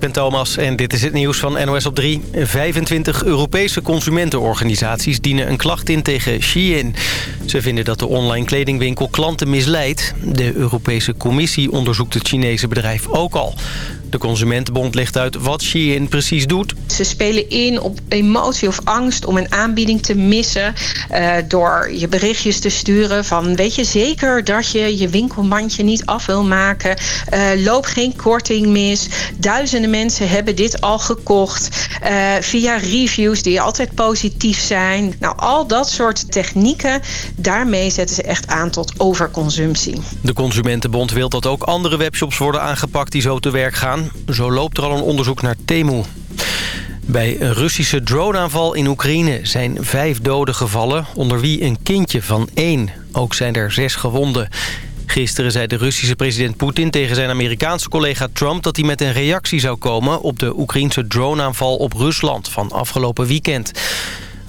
ik ben Thomas en dit is het nieuws van NOS op 3. 25 Europese consumentenorganisaties dienen een klacht in tegen Shein. Ze vinden dat de online kledingwinkel klanten misleidt. De Europese Commissie onderzoekt het Chinese bedrijf ook al. De Consumentenbond legt uit wat Shein precies doet. Ze spelen in op emotie of angst om een aanbieding te missen... Uh, door je berichtjes te sturen van... weet je zeker dat je je winkelmandje niet af wil maken? Uh, loop geen korting mis. Duizenden mensen hebben dit al gekocht. Uh, via reviews die altijd positief zijn. Nou, al dat soort technieken... daarmee zetten ze echt aan tot overconsumptie. De Consumentenbond wil dat ook andere webshops worden aangepakt... die zo te werk gaan. Zo loopt er al een onderzoek naar Temu. Bij een Russische droneaanval in Oekraïne zijn vijf doden gevallen... onder wie een kindje van één. Ook zijn er zes gewonden. Gisteren zei de Russische president Poetin tegen zijn Amerikaanse collega Trump... dat hij met een reactie zou komen op de Oekraïnse droneaanval op Rusland van afgelopen weekend.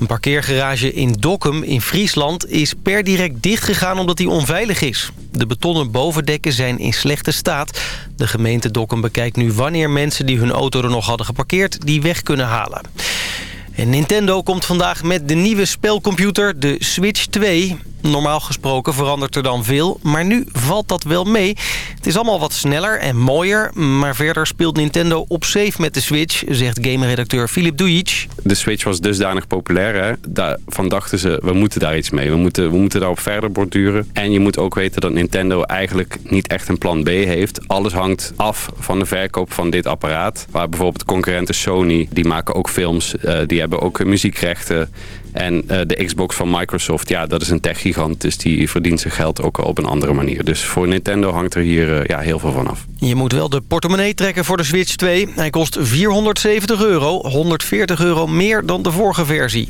Een parkeergarage in Dokkum in Friesland is per direct dichtgegaan omdat hij onveilig is. De betonnen bovendekken zijn in slechte staat. De gemeente Dokkum bekijkt nu wanneer mensen die hun auto er nog hadden geparkeerd... die weg kunnen halen. En Nintendo komt vandaag met de nieuwe spelcomputer, de Switch 2. Normaal gesproken verandert er dan veel, maar nu valt dat wel mee. Het is allemaal wat sneller en mooier, maar verder speelt Nintendo op safe met de Switch, zegt gameredacteur Filip Dujic. De Switch was dusdanig populair, hè? daarvan dachten ze, we moeten daar iets mee. We moeten, we moeten daarop verder borduren. En je moet ook weten dat Nintendo eigenlijk niet echt een plan B heeft. Alles hangt af van de verkoop van dit apparaat. Waar bijvoorbeeld concurrenten Sony, die maken ook films, uh, die hebben ook muziekrechten. En uh, de Xbox van Microsoft, ja, dat is een techgigant. Dus die verdient zijn geld ook op een andere manier. Dus voor Nintendo hangt er hier uh, ja, heel veel van af. Je moet wel de portemonnee trekken voor de Switch 2. Hij kost 470 euro, 140 euro meer dan de vorige versie.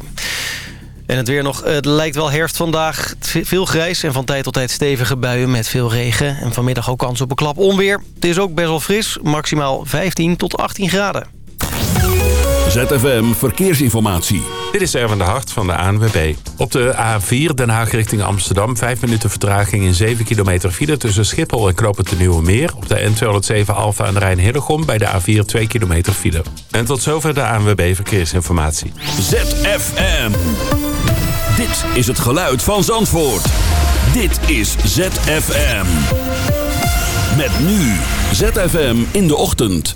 En het weer nog, het lijkt wel herfst vandaag. Veel grijs en van tijd tot tijd stevige buien met veel regen. En vanmiddag ook kans op een klap onweer. Het is ook best wel fris, maximaal 15 tot 18 graden. ZFM Verkeersinformatie. Dit is Erwin de Hart van de ANWB. Op de A4 Den Haag richting Amsterdam. 5 minuten vertraging in 7 kilometer file tussen Schiphol en Knoppen de Nieuwe Meer. Op de N207 Alfa aan de Rijn Hillegom bij de A4 2 kilometer file. En tot zover de ANWB Verkeersinformatie. ZFM. Dit is het geluid van Zandvoort. Dit is ZFM. Met nu ZFM in de ochtend.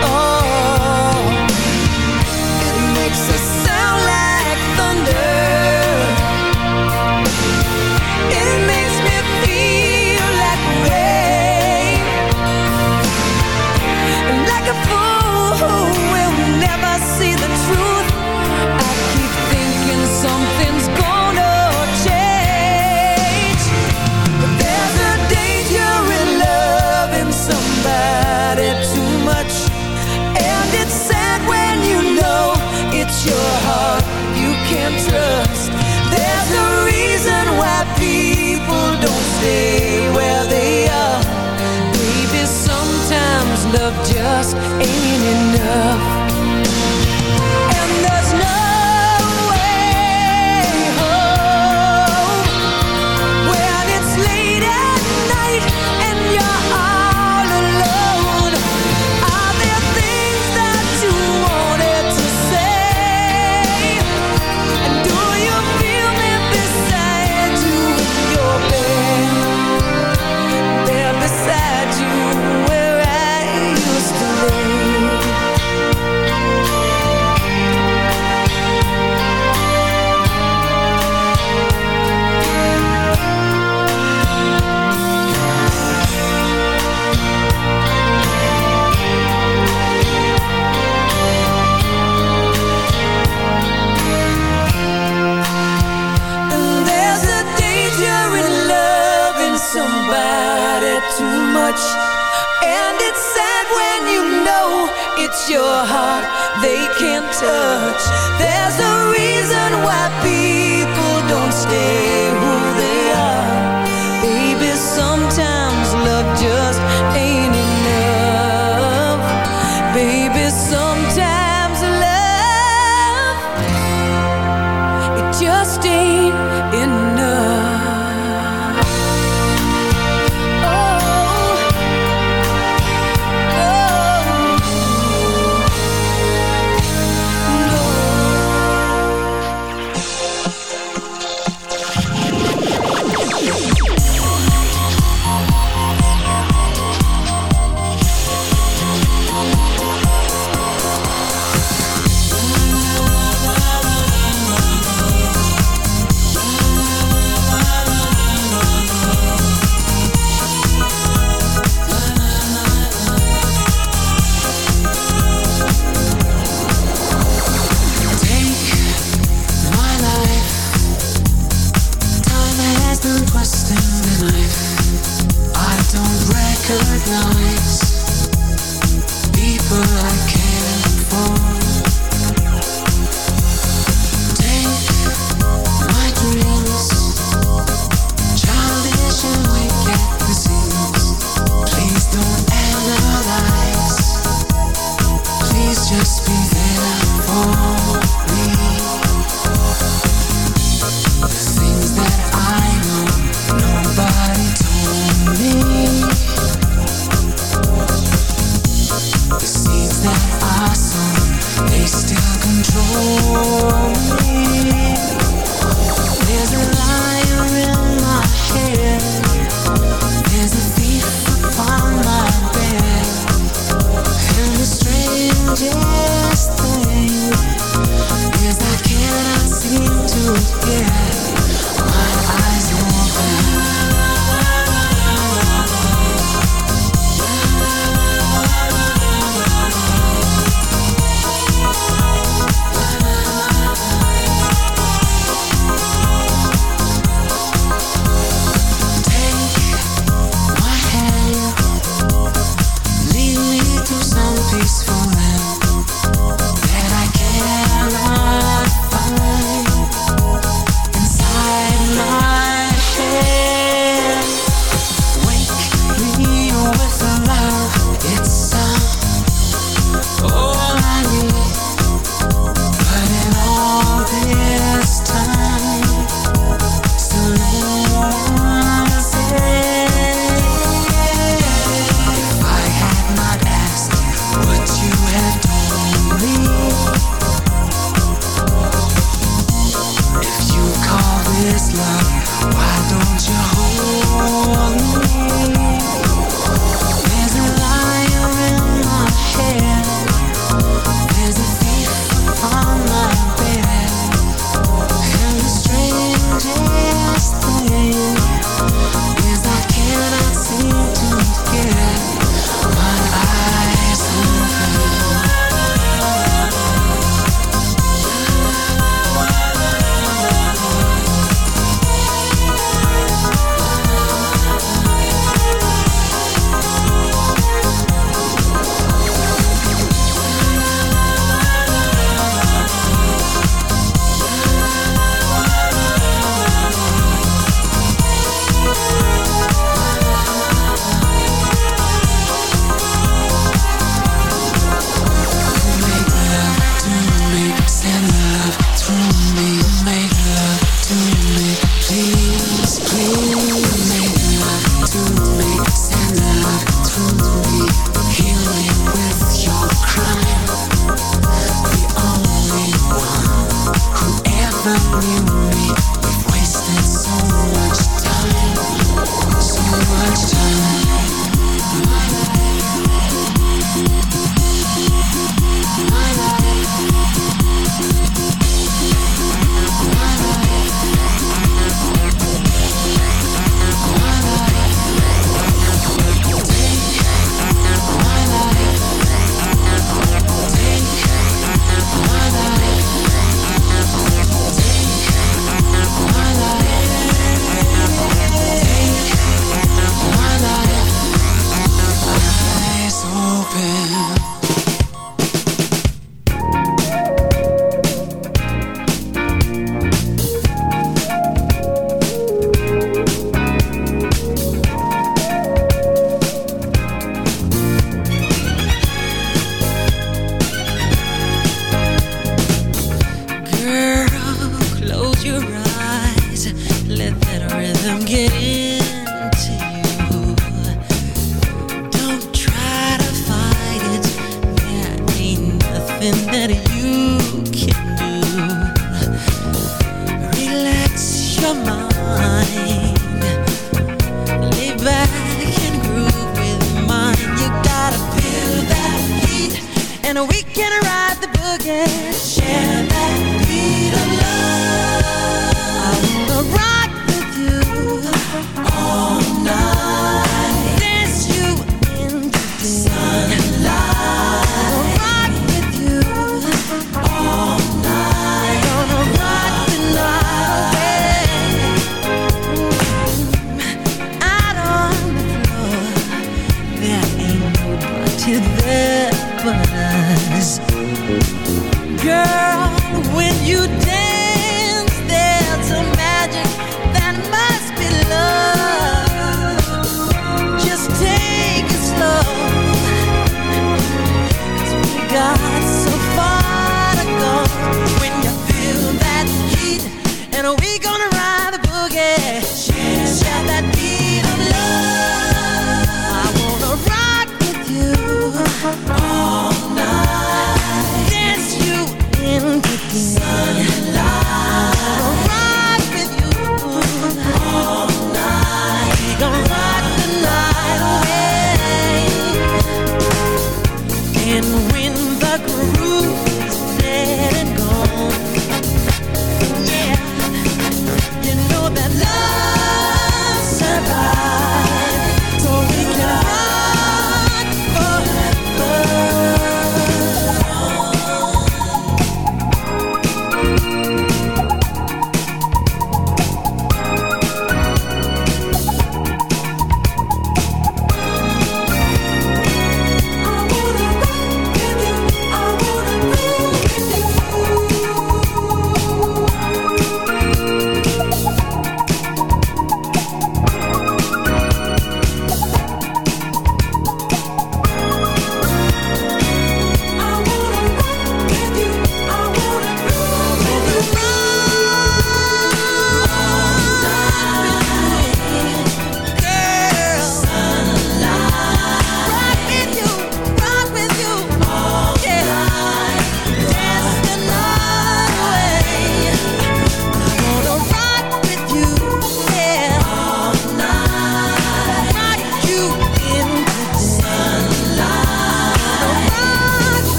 just ain't enough. And it's sad when you know It's your heart they can't touch. There's a reason why people don't stay.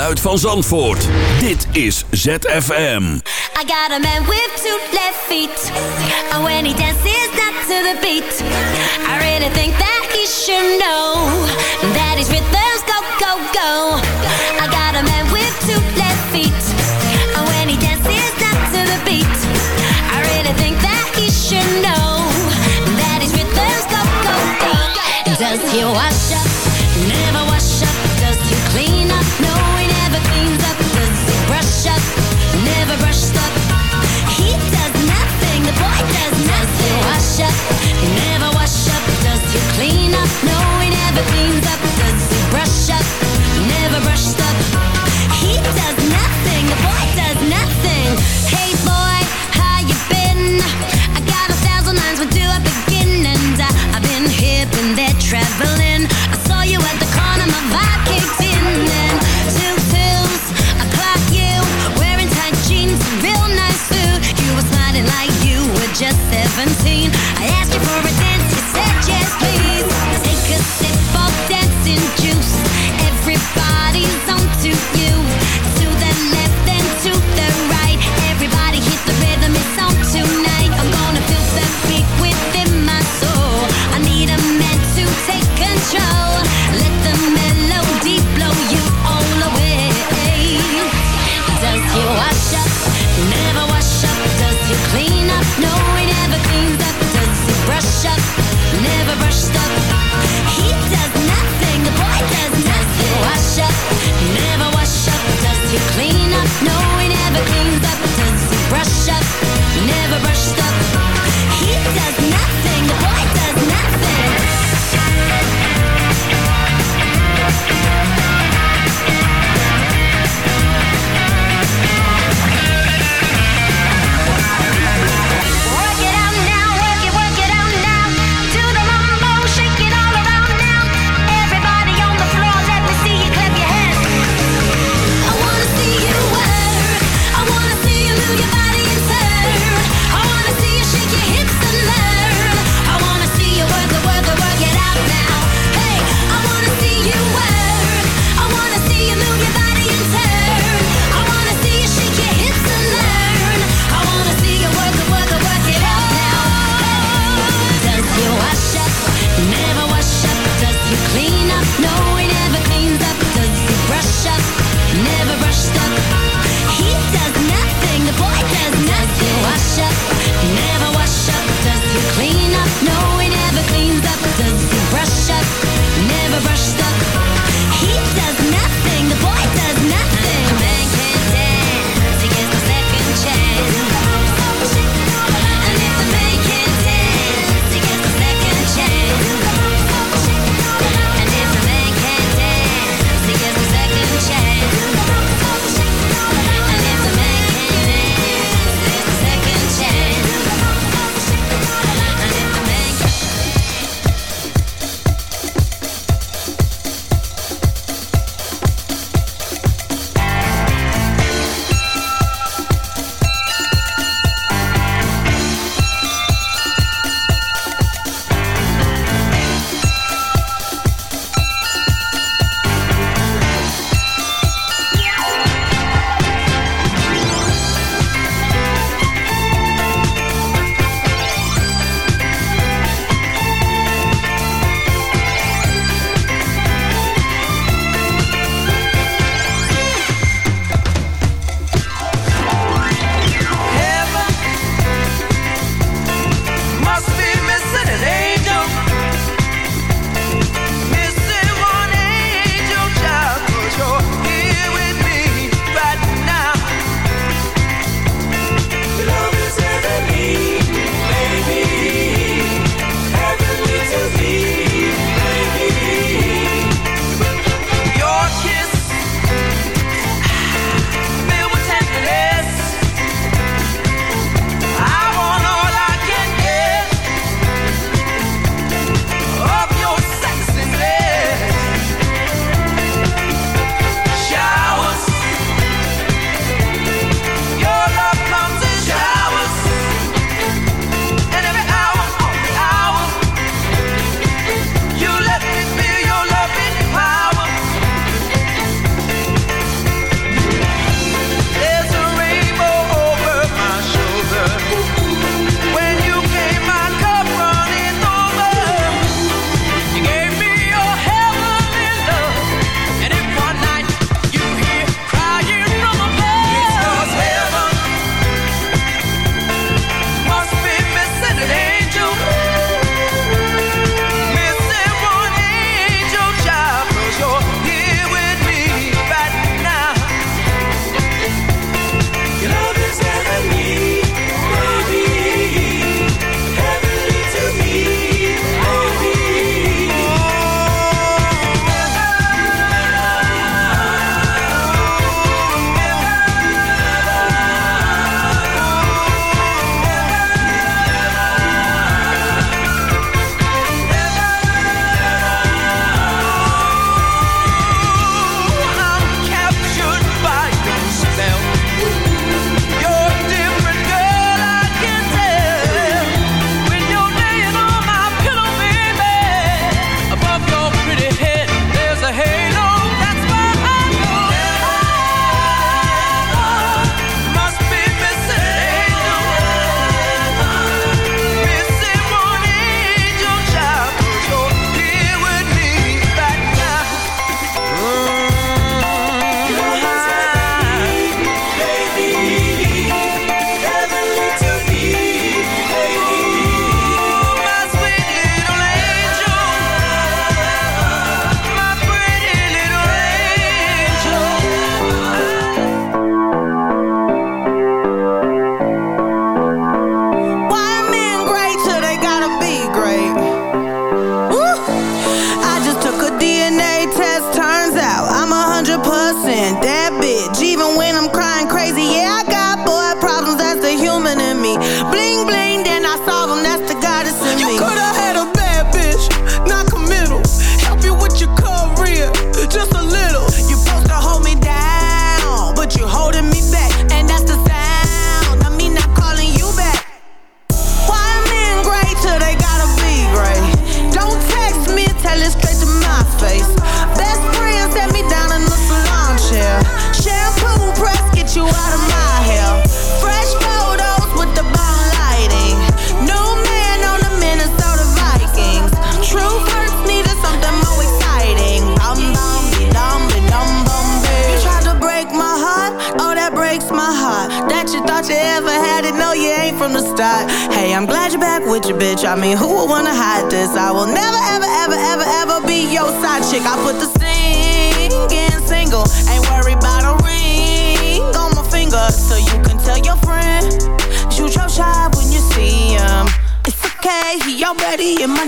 geluid van Zandvoort. Dit is ZFM. I got a man with two left feet. And when he dances not to the beat. I really think that he should know. That his rhythms go, go, go. I got a man with two left feet. And when he dances not to the beat. I really think that he should know. That his rhythms go, go, go. Does he watch?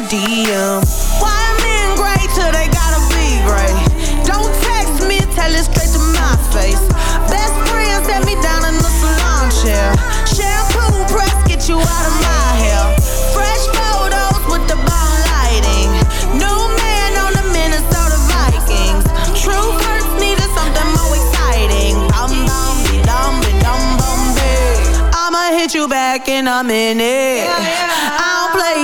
DM. Why men great till they gotta be great? Don't text me, tell it straight to my face. Best friend set me down in the salon chair. Shampoo press, get you out of my hair. Fresh photos with the bomb lighting. New man on the Minnesota Vikings. True first needed something more exciting. Dum dum dum dum dum I'ma hit you back in a minute. Don't play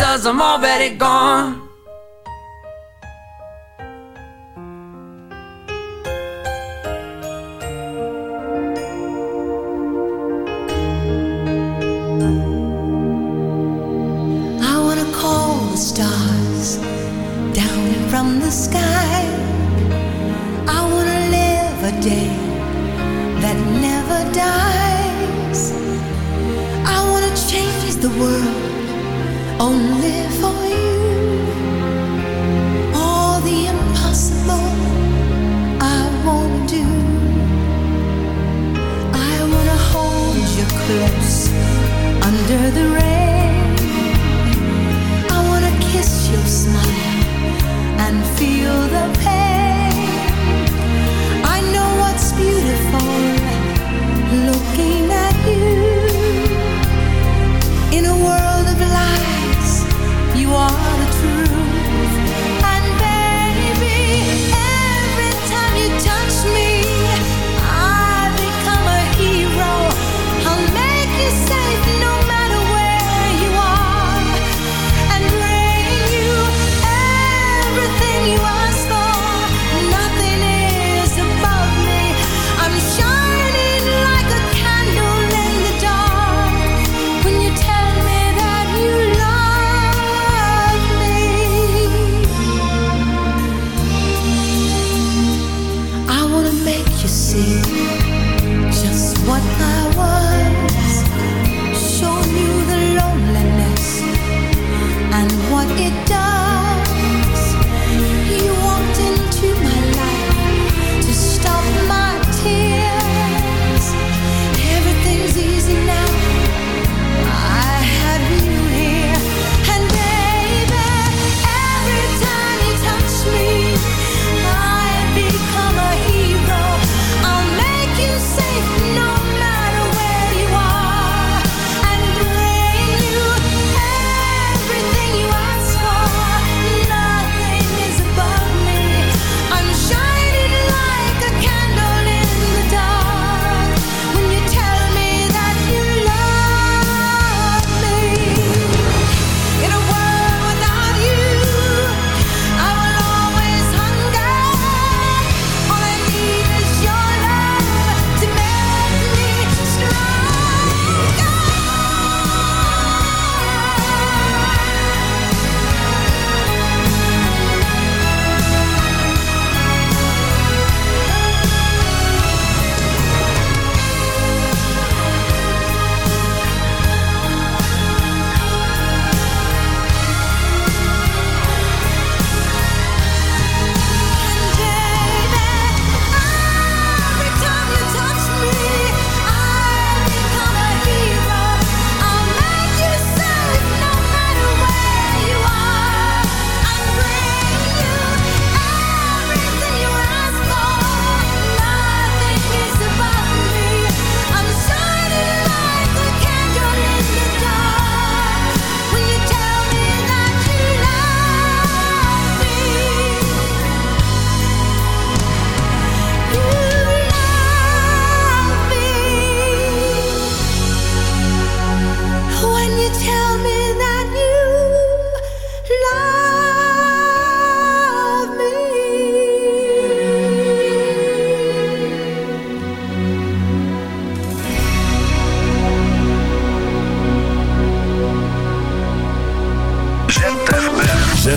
does, I'm already gone.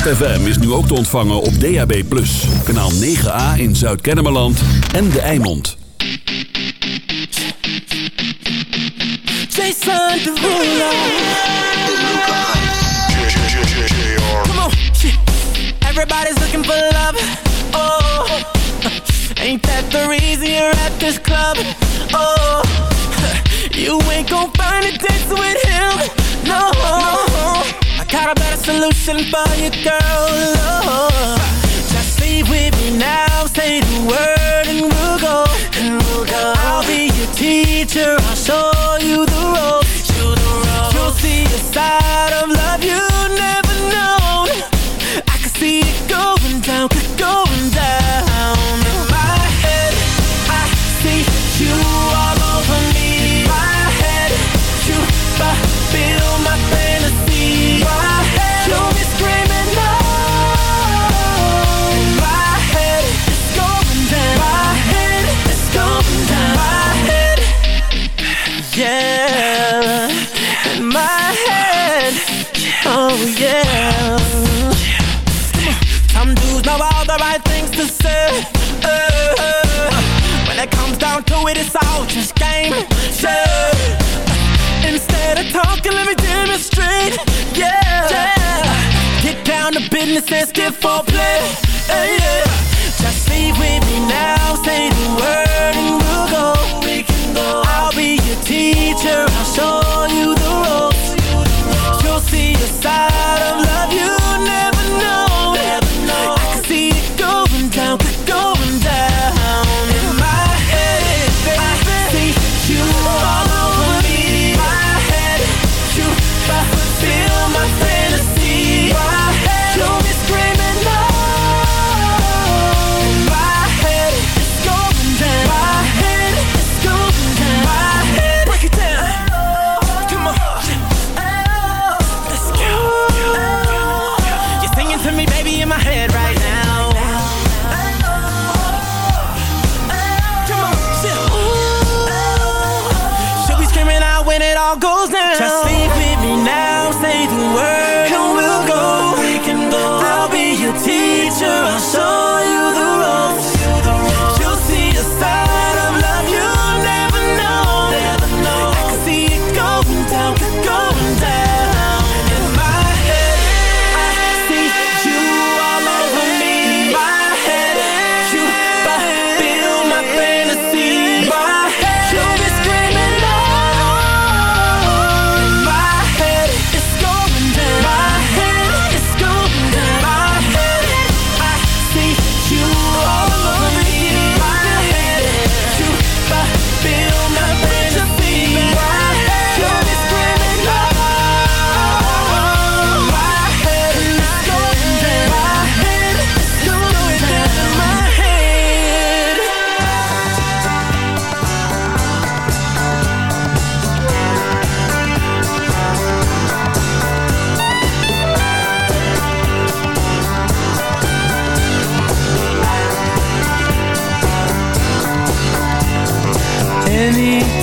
ZFM is nu ook te ontvangen op DAB+. Kanaal 9A in Zuid-Kennemerland en De Eimond. Jason Derulo. Come on. Everybody's looking for love. Oh. Ain't that the reason you're at this club? Oh. You ain't gonna find it Got a better solution for you, girl. Oh, just leave with me now. Say the word and we'll go. And we'll go. I'll be your teacher. I'll show you the ropes. You'll see the side of love you talking, let me demonstrate. Yeah. yeah. Get down to business and skip for play. Hey.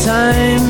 time.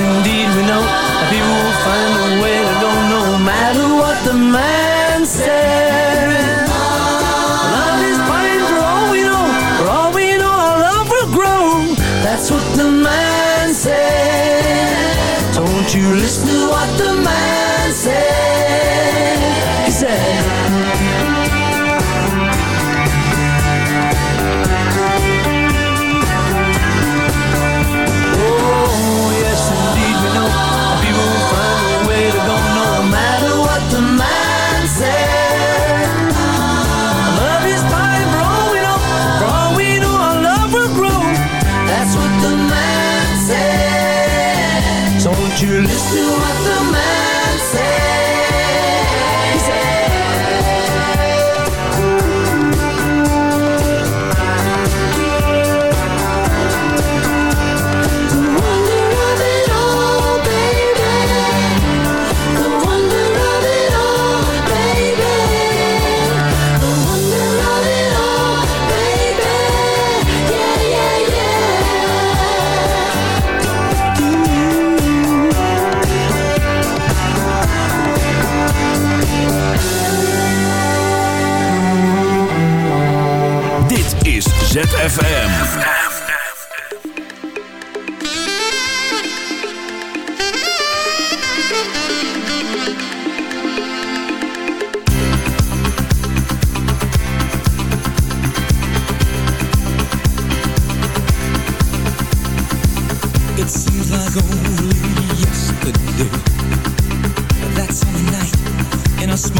in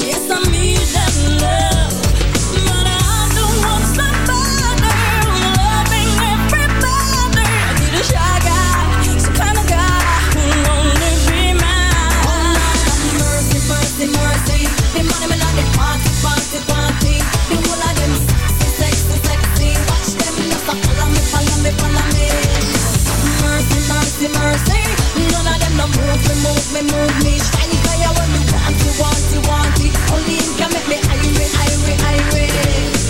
Yes, I need meeting love. Mercy, mercy. None of them no move me, move me, move me. Shiny fire when me want it, want it, want it. Only him can make me irate, irate, irate.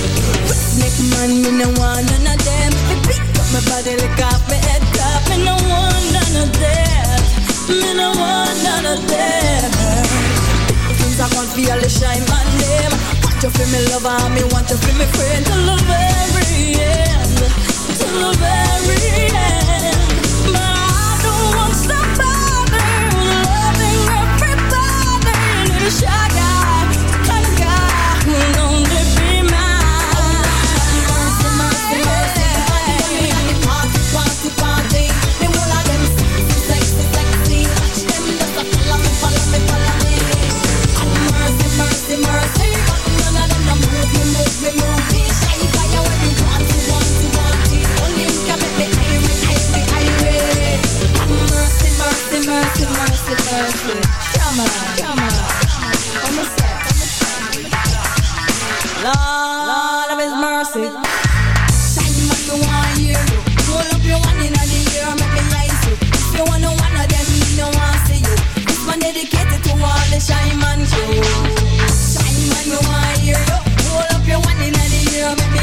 Make man, me no want none of them. Me pick up my body, lick off my head top. Me no want none of that. Me no want none of them. Things I can't feel the shine man them. Want you feel me lover, me want you feel me friend till the very end, till the very end. Lord of His mercy. Up your the make me. If you want one of them, me no want you. This one dedicated to all the shine man. Shine man, up your the make me.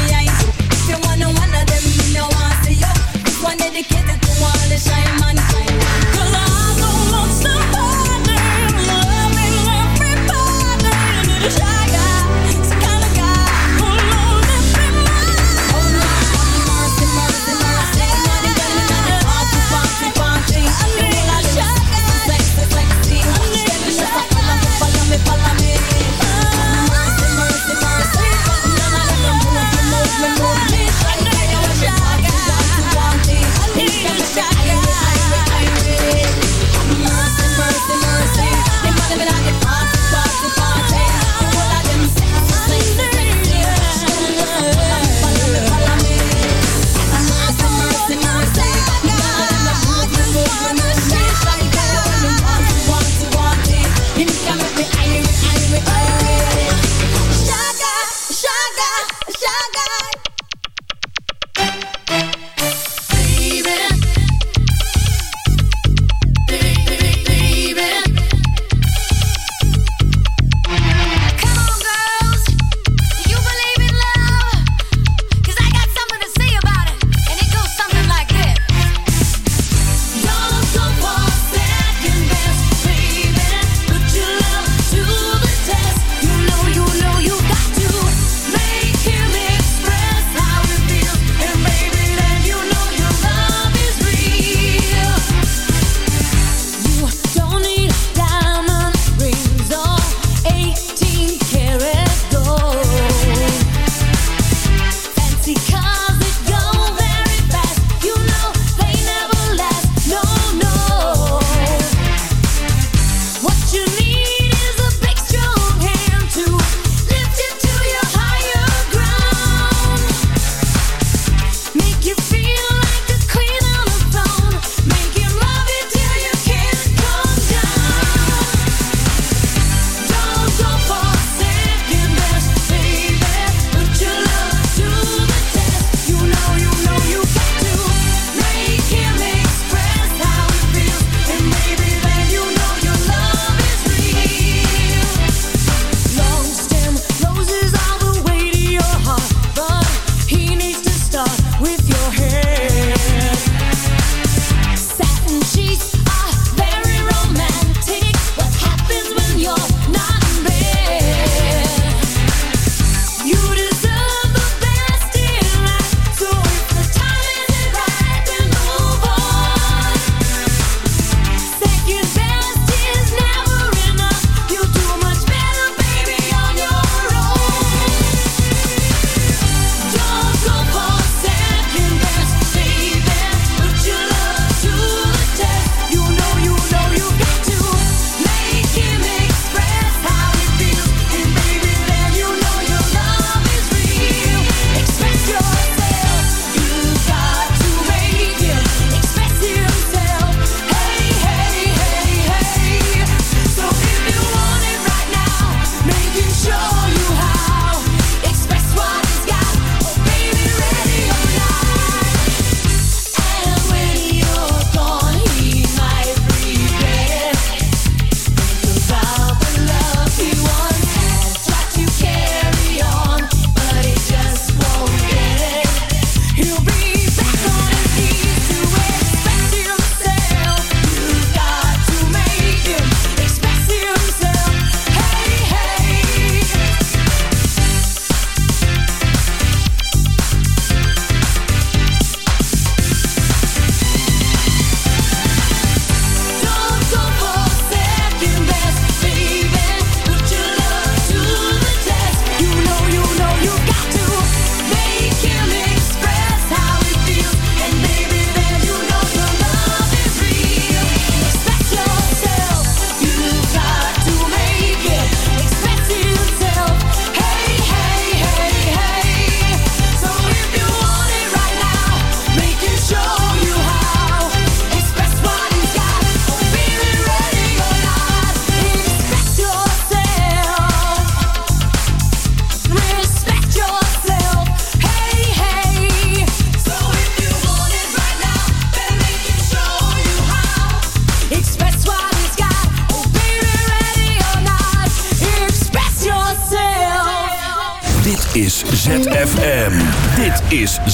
If you want one of them, me no want you. This one dedicated to all the shine